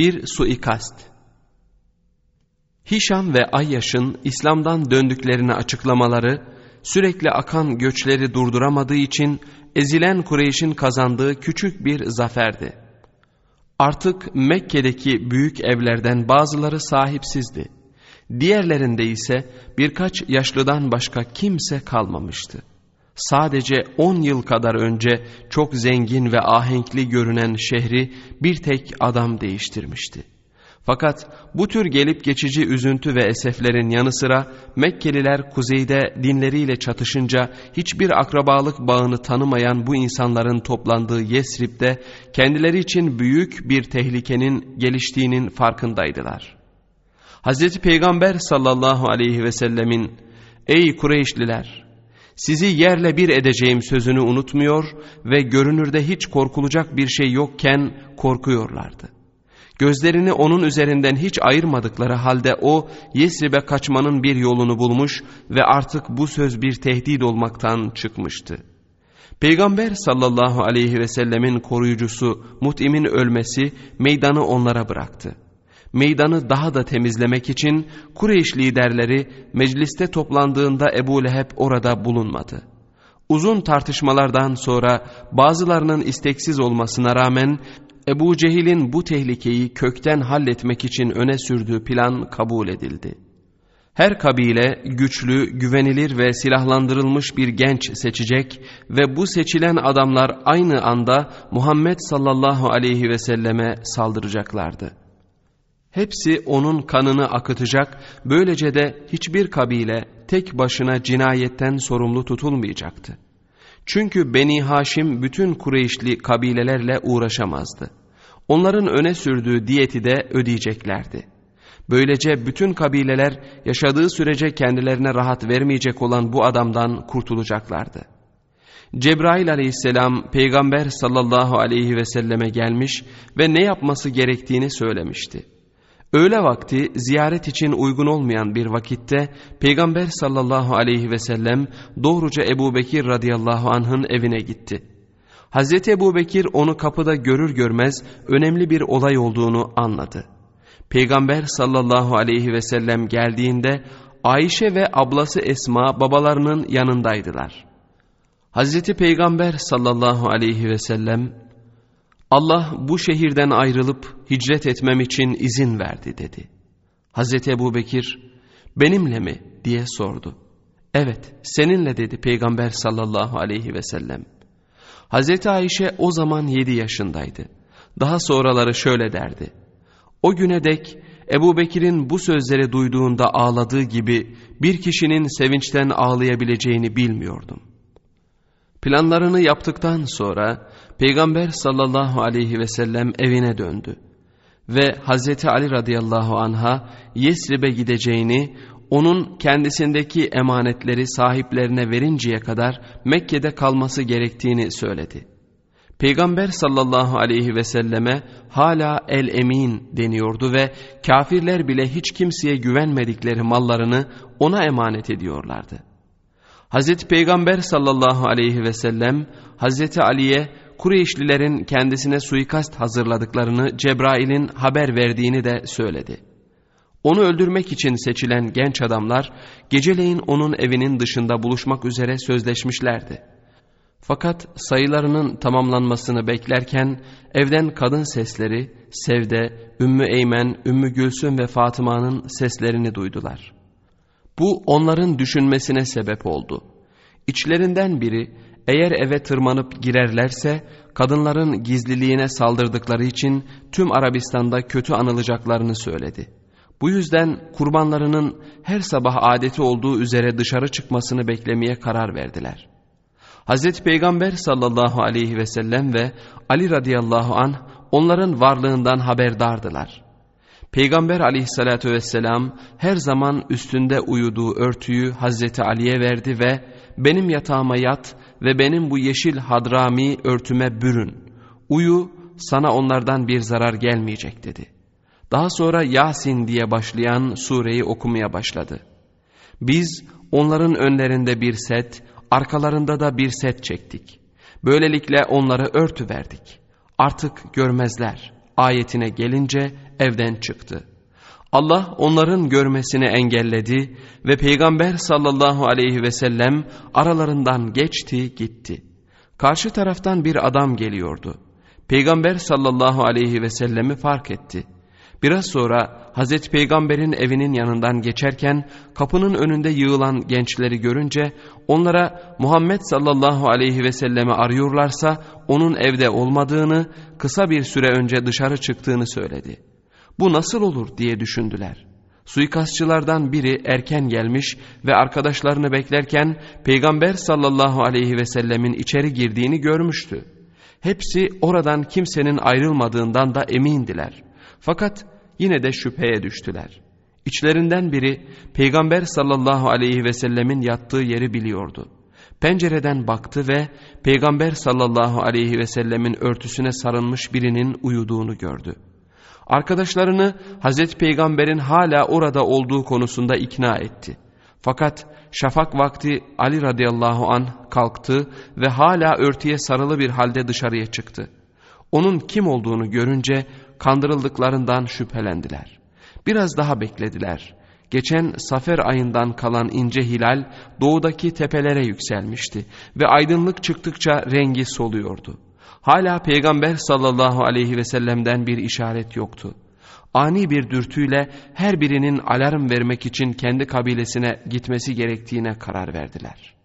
Bir suikast Hişam ve Ayyaş'ın İslam'dan döndüklerini açıklamaları, sürekli akan göçleri durduramadığı için ezilen Kureyş'in kazandığı küçük bir zaferdi. Artık Mekke'deki büyük evlerden bazıları sahipsizdi. Diğerlerinde ise birkaç yaşlıdan başka kimse kalmamıştı. Sadece on yıl kadar önce çok zengin ve ahenkli görünen şehri bir tek adam değiştirmişti. Fakat bu tür gelip geçici üzüntü ve eseflerin yanı sıra Mekkeliler kuzeyde dinleriyle çatışınca hiçbir akrabalık bağını tanımayan bu insanların toplandığı Yesrib'de kendileri için büyük bir tehlikenin geliştiğinin farkındaydılar. Hz. Peygamber sallallahu aleyhi ve sellemin ''Ey Kureyşliler!'' Sizi yerle bir edeceğim sözünü unutmuyor ve görünürde hiç korkulacak bir şey yokken korkuyorlardı. Gözlerini onun üzerinden hiç ayırmadıkları halde o Yesrib'e kaçmanın bir yolunu bulmuş ve artık bu söz bir tehdit olmaktan çıkmıştı. Peygamber sallallahu aleyhi ve sellemin koruyucusu Mut'im'in ölmesi meydanı onlara bıraktı. Meydanı daha da temizlemek için Kureyş liderleri mecliste toplandığında Ebu Leheb orada bulunmadı. Uzun tartışmalardan sonra bazılarının isteksiz olmasına rağmen Ebu Cehil'in bu tehlikeyi kökten halletmek için öne sürdüğü plan kabul edildi. Her kabile güçlü, güvenilir ve silahlandırılmış bir genç seçecek ve bu seçilen adamlar aynı anda Muhammed sallallahu aleyhi ve selleme saldıracaklardı. Hepsi onun kanını akıtacak, böylece de hiçbir kabile tek başına cinayetten sorumlu tutulmayacaktı. Çünkü Beni Haşim bütün Kureyşli kabilelerle uğraşamazdı. Onların öne sürdüğü diyeti de ödeyeceklerdi. Böylece bütün kabileler yaşadığı sürece kendilerine rahat vermeyecek olan bu adamdan kurtulacaklardı. Cebrail aleyhisselam peygamber sallallahu aleyhi ve selleme gelmiş ve ne yapması gerektiğini söylemişti. Öğle vakti ziyaret için uygun olmayan bir vakitte Peygamber sallallahu aleyhi ve sellem doğruca Ebu Bekir radıyallahu anh'ın evine gitti. Hazreti Ebu Bekir onu kapıda görür görmez önemli bir olay olduğunu anladı. Peygamber sallallahu aleyhi ve sellem geldiğinde Ayşe ve ablası Esma babalarının yanındaydılar. Hazreti Peygamber sallallahu aleyhi ve sellem Allah bu şehirden ayrılıp hicret etmem için izin verdi dedi. Hazreti Ebu Bekir benimle mi diye sordu. Evet seninle dedi Peygamber sallallahu aleyhi ve sellem. Hazreti Ayşe o zaman yedi yaşındaydı. Daha sonraları şöyle derdi. O güne dek Ebu Bekir'in bu sözleri duyduğunda ağladığı gibi bir kişinin sevinçten ağlayabileceğini bilmiyordum. Planlarını yaptıktan sonra Peygamber sallallahu aleyhi ve sellem evine döndü. Ve Hazreti Ali radıyallahu anha Yesrib'e gideceğini, onun kendisindeki emanetleri sahiplerine verinceye kadar Mekke'de kalması gerektiğini söyledi. Peygamber sallallahu aleyhi ve selleme hala el-emin deniyordu ve kafirler bile hiç kimseye güvenmedikleri mallarını ona emanet ediyorlardı. Hazreti Peygamber sallallahu aleyhi ve sellem Hazreti Ali'ye Kureyşlilerin kendisine suikast hazırladıklarını Cebrail'in haber verdiğini de söyledi. Onu öldürmek için seçilen genç adamlar geceleyin onun evinin dışında buluşmak üzere sözleşmişlerdi. Fakat sayılarının tamamlanmasını beklerken evden kadın sesleri Sevde, Ümmü Eymen, Ümmü Gülsüm ve Fatıma'nın seslerini duydular. Bu onların düşünmesine sebep oldu. İçlerinden biri eğer eve tırmanıp girerlerse kadınların gizliliğine saldırdıkları için tüm Arabistan'da kötü anılacaklarını söyledi. Bu yüzden kurbanlarının her sabah adeti olduğu üzere dışarı çıkmasını beklemeye karar verdiler. Hz. Peygamber sallallahu aleyhi ve sellem ve Ali radıyallahu anh onların varlığından haberdardılar. Peygamber aleyhissalatü vesselam her zaman üstünde uyuduğu örtüyü Hazreti Ali'ye verdi ve benim yatağıma yat ve benim bu yeşil hadrami örtüme bürün. Uyu sana onlardan bir zarar gelmeyecek dedi. Daha sonra Yasin diye başlayan sureyi okumaya başladı. Biz onların önlerinde bir set, arkalarında da bir set çektik. Böylelikle onları örtü verdik. Artık görmezler. Ayetine gelince evden çıktı. Allah onların görmesini engelledi ve Peygamber sallallahu aleyhi ve sellem aralarından geçti gitti. Karşı taraftan bir adam geliyordu. Peygamber sallallahu aleyhi ve sellemi fark etti. Biraz sonra Hazreti Peygamber'in evinin yanından geçerken kapının önünde yığılan gençleri görünce onlara Muhammed sallallahu aleyhi ve sellemi arıyorlarsa onun evde olmadığını kısa bir süre önce dışarı çıktığını söyledi. Bu nasıl olur diye düşündüler. Suikastçılardan biri erken gelmiş ve arkadaşlarını beklerken Peygamber sallallahu aleyhi ve sellemin içeri girdiğini görmüştü. Hepsi oradan kimsenin ayrılmadığından da emindiler. Fakat yine de şüpheye düştüler. İçlerinden biri Peygamber sallallahu aleyhi ve sellemin yattığı yeri biliyordu. Pencereden baktı ve Peygamber sallallahu aleyhi ve sellemin örtüsüne sarılmış birinin uyuduğunu gördü. Arkadaşlarını Hazreti Peygamber'in hala orada olduğu konusunda ikna etti. Fakat şafak vakti Ali radıyallahu an kalktı ve hala örtüye sarılı bir halde dışarıya çıktı. Onun kim olduğunu görünce kandırıldıklarından şüphelendiler. Biraz daha beklediler. Geçen Safer ayından kalan ince hilal doğudaki tepelere yükselmişti ve aydınlık çıktıkça rengi soluyordu. Hala Peygamber sallallahu aleyhi ve sellem'den bir işaret yoktu. Ani bir dürtüyle her birinin alarm vermek için kendi kabilesine gitmesi gerektiğine karar verdiler.''